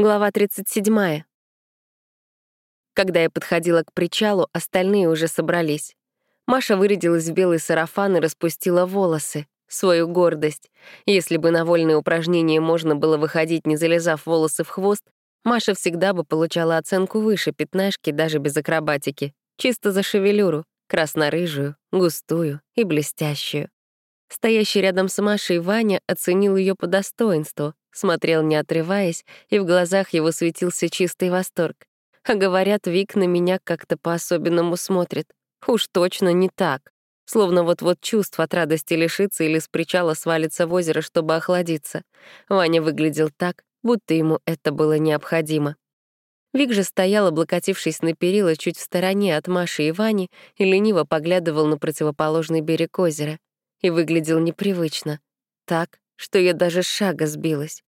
Глава 37. Когда я подходила к причалу, остальные уже собрались. Маша вырядилась в белый сарафан и распустила волосы, свою гордость. Если бы на вольные упражнения можно было выходить, не залезав волосы в хвост, Маша всегда бы получала оценку выше пятнашки даже без акробатики. Чисто за шевелюру, красно-рыжую, густую и блестящую. Стоящий рядом с Машей Ваня оценил ее по достоинству, смотрел не отрываясь, и в глазах его светился чистый восторг. А говорят, Вик на меня как-то по-особенному смотрит. Уж точно не так. Словно вот-вот чувств от радости лишится или с причала свалится в озеро, чтобы охладиться. Ваня выглядел так, будто ему это было необходимо. Вик же стоял, облокотившись на перила чуть в стороне от Маши и Вани, и лениво поглядывал на противоположный берег озера. И выглядел непривычно. Так, что я даже шага сбилась.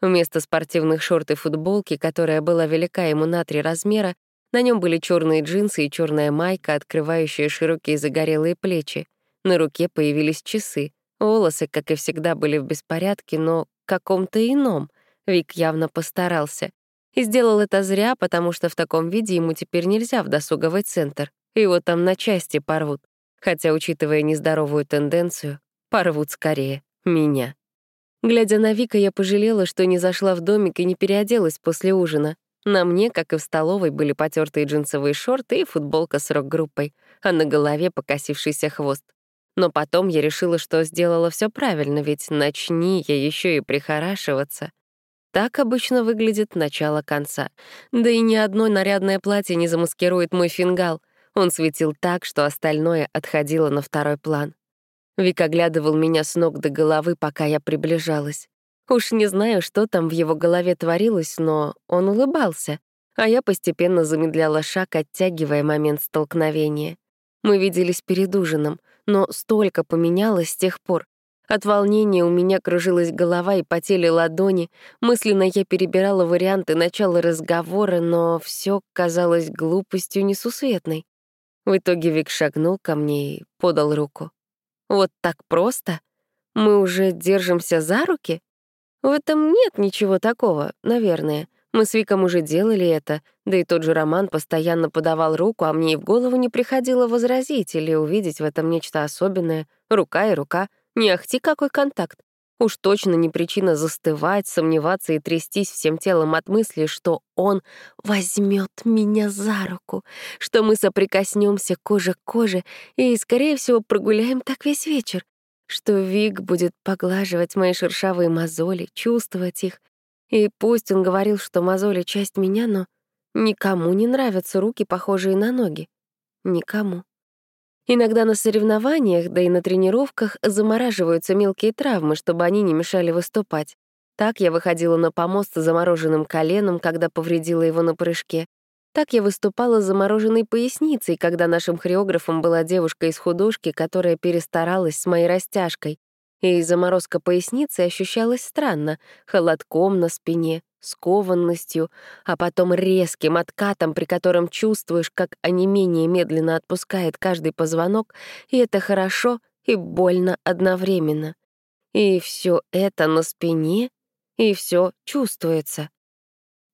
Вместо спортивных шорт и футболки, которая была велика ему на три размера, на нем были черные джинсы и черная майка, открывающая широкие загорелые плечи. На руке появились часы. Волосы, как и всегда, были в беспорядке, но каком-то ином. Вик явно постарался. И сделал это зря, потому что в таком виде ему теперь нельзя в досуговый центр. Его там на части порвут. Хотя, учитывая нездоровую тенденцию, порвут скорее меня. Глядя на Вика, я пожалела, что не зашла в домик и не переоделась после ужина. На мне, как и в столовой, были потертые джинсовые шорты и футболка с рок-группой, а на голове покосившийся хвост. Но потом я решила, что сделала все правильно, ведь начни я еще и прихорашиваться. Так обычно выглядит начало конца. Да и ни одно нарядное платье не замаскирует мой фингал. Он светил так, что остальное отходило на второй план. Вик оглядывал меня с ног до головы, пока я приближалась. Уж не знаю, что там в его голове творилось, но он улыбался, а я постепенно замедляла шаг, оттягивая момент столкновения. Мы виделись перед ужином, но столько поменялось с тех пор. От волнения у меня кружилась голова и потели ладони. Мысленно я перебирала варианты начала разговора, но все казалось глупостью несусветной. В итоге Вик шагнул ко мне и подал руку. Вот так просто? Мы уже держимся за руки? В этом нет ничего такого, наверное. Мы с Виком уже делали это, да и тот же Роман постоянно подавал руку, а мне и в голову не приходило возразить или увидеть в этом нечто особенное. Рука и рука. Не ахти какой контакт. Уж точно не причина застывать, сомневаться и трястись всем телом от мысли, что он возьмет меня за руку, что мы соприкоснемся кожа к коже и, скорее всего, прогуляем так весь вечер, что Вик будет поглаживать мои шершавые мозоли, чувствовать их. И пусть он говорил, что мозоли — часть меня, но никому не нравятся руки, похожие на ноги. Никому. Иногда на соревнованиях, да и на тренировках замораживаются мелкие травмы, чтобы они не мешали выступать. Так я выходила на помост с замороженным коленом, когда повредила его на прыжке. Так я выступала с замороженной поясницей, когда нашим хореографом была девушка из художки, которая перестаралась с моей растяжкой. И заморозка поясницы ощущалась странно, холодком на спине, скованностью, а потом резким откатом, при котором чувствуешь, как онемение медленно отпускает каждый позвонок, и это хорошо и больно одновременно. И все это на спине, и все чувствуется.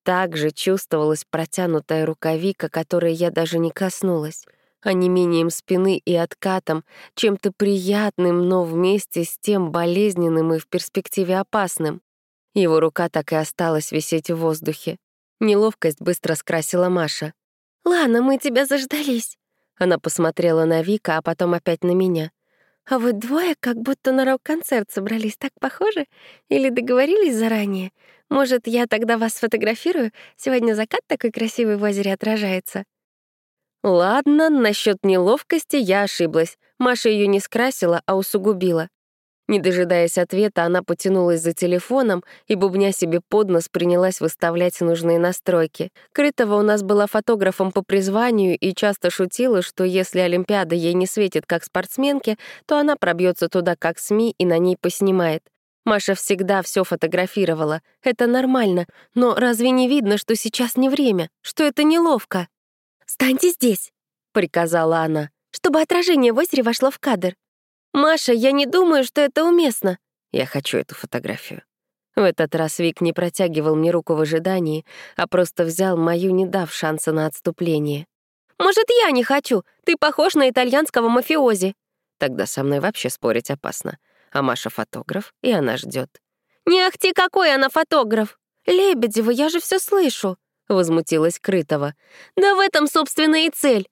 Так же чувствовалась протянутая рукавика, которой я даже не коснулась, онемением спины и откатом, чем-то приятным, но вместе с тем болезненным и в перспективе опасным. Его рука так и осталась висеть в воздухе. Неловкость быстро скрасила Маша. «Лана, мы тебя заждались». Она посмотрела на Вика, а потом опять на меня. «А вы двое как будто на рок-концерт собрались, так похоже? Или договорились заранее? Может, я тогда вас сфотографирую? Сегодня закат такой красивый в озере отражается». Ладно, насчет неловкости я ошиблась. Маша ее не скрасила, а усугубила. Не дожидаясь ответа, она потянулась за телефоном и, бубня себе под нос, принялась выставлять нужные настройки. Крытова у нас была фотографом по призванию и часто шутила, что если Олимпиада ей не светит как спортсменке, то она пробьется туда как СМИ и на ней поснимает. Маша всегда все фотографировала. Это нормально. Но разве не видно, что сейчас не время? Что это неловко? «Станьте здесь», — приказала она, «чтобы отражение в озере вошло в кадр. «Маша, я не думаю, что это уместно». «Я хочу эту фотографию». В этот раз Вик не протягивал мне руку в ожидании, а просто взял мою, не дав шанса на отступление. «Может, я не хочу? Ты похож на итальянского мафиози». Тогда со мной вообще спорить опасно. А Маша фотограф, и она ждет. «Не ахти, какой она фотограф!» «Лебедева, я же все слышу!» — возмутилась Крытова. «Да в этом, собственно, и цель!»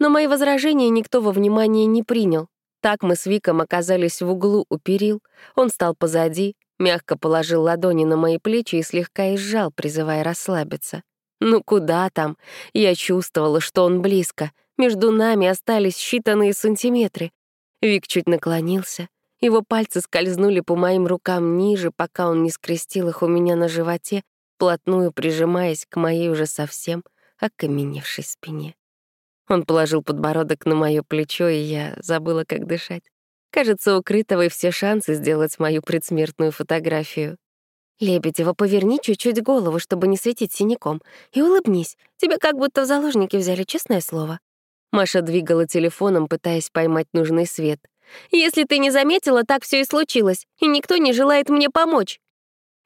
Но мои возражения никто во внимание не принял. Так мы с Виком оказались в углу у перил. Он стал позади, мягко положил ладони на мои плечи и слегка изжал, призывая расслабиться. Ну куда там? Я чувствовала, что он близко. Между нами остались считанные сантиметры. Вик чуть наклонился. Его пальцы скользнули по моим рукам ниже, пока он не скрестил их у меня на животе, плотную прижимаясь к моей уже совсем окаменевшей спине. Он положил подбородок на мое плечо, и я забыла, как дышать. Кажется, у Крытовой все шансы сделать мою предсмертную фотографию. «Лебедева, поверни чуть-чуть голову, чтобы не светить синяком, и улыбнись. Тебя как будто в заложники взяли, честное слово». Маша двигала телефоном, пытаясь поймать нужный свет. «Если ты не заметила, так все и случилось, и никто не желает мне помочь».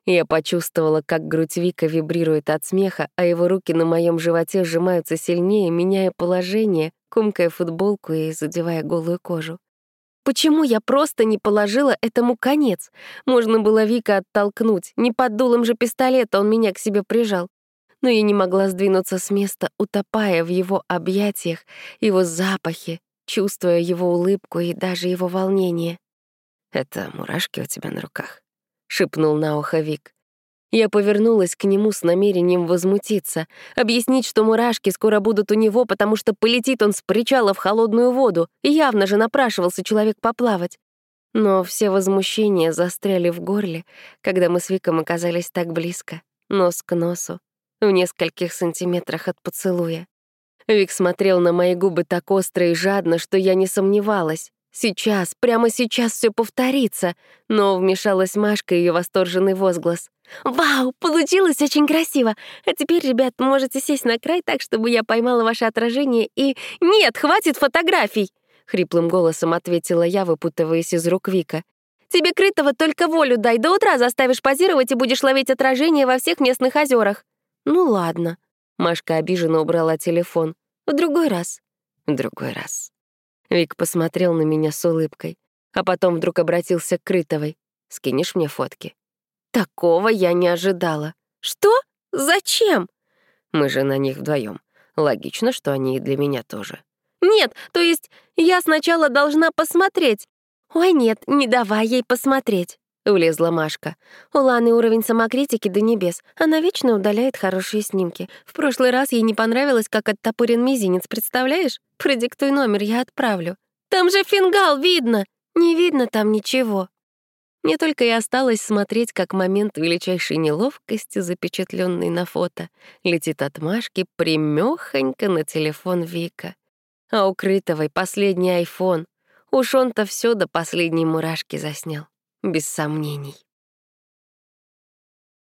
Я почувствовала, как грудь Вика вибрирует от смеха, а его руки на моем животе сжимаются сильнее, меняя положение, комкая футболку и задевая голую кожу. Почему я просто не положила этому конец? Можно было Вика оттолкнуть, не под дулом же пистолета он меня к себе прижал. Но я не могла сдвинуться с места, утопая в его объятиях, его запахе, чувствуя его улыбку и даже его волнение. «Это мурашки у тебя на руках», — шепнул на ухо Вик. Я повернулась к нему с намерением возмутиться, объяснить, что мурашки скоро будут у него, потому что полетит он с причала в холодную воду, и явно же напрашивался человек поплавать. Но все возмущения застряли в горле, когда мы с Виком оказались так близко, нос к носу, в нескольких сантиметрах от поцелуя. Вик смотрел на мои губы так остро и жадно, что я не сомневалась. Сейчас, прямо сейчас все повторится. Но вмешалась Машка и ее восторженный возглас. «Вау, получилось очень красиво! А теперь, ребят, можете сесть на край так, чтобы я поймала ваше отражение и... Нет, хватит фотографий!» Хриплым голосом ответила я, выпутываясь из рук Вика. «Тебе крытого только волю дай, до утра заставишь позировать и будешь ловить отражение во всех местных озерах». «Ну ладно». Машка обиженно убрала телефон. «В другой раз». «В другой раз». Вик посмотрел на меня с улыбкой, а потом вдруг обратился к Крытовой. «Скинешь мне фотки?» Такого я не ожидала. «Что? Зачем?» Мы же на них вдвоем. Логично, что они и для меня тоже. «Нет, то есть я сначала должна посмотреть». «Ой, нет, не давай ей посмотреть», — улезла Машка. У Ланы уровень самокритики до небес. Она вечно удаляет хорошие снимки. В прошлый раз ей не понравилось, как оттопорен мизинец, представляешь? Продиктуй номер, я отправлю. Там же фингал видно! Не видно там ничего. Мне только и осталось смотреть, как момент величайшей неловкости, запечатленный на фото, летит от Машки примёхонько на телефон Вика. А у последний айфон. Уж он-то все до последней мурашки заснял, без сомнений.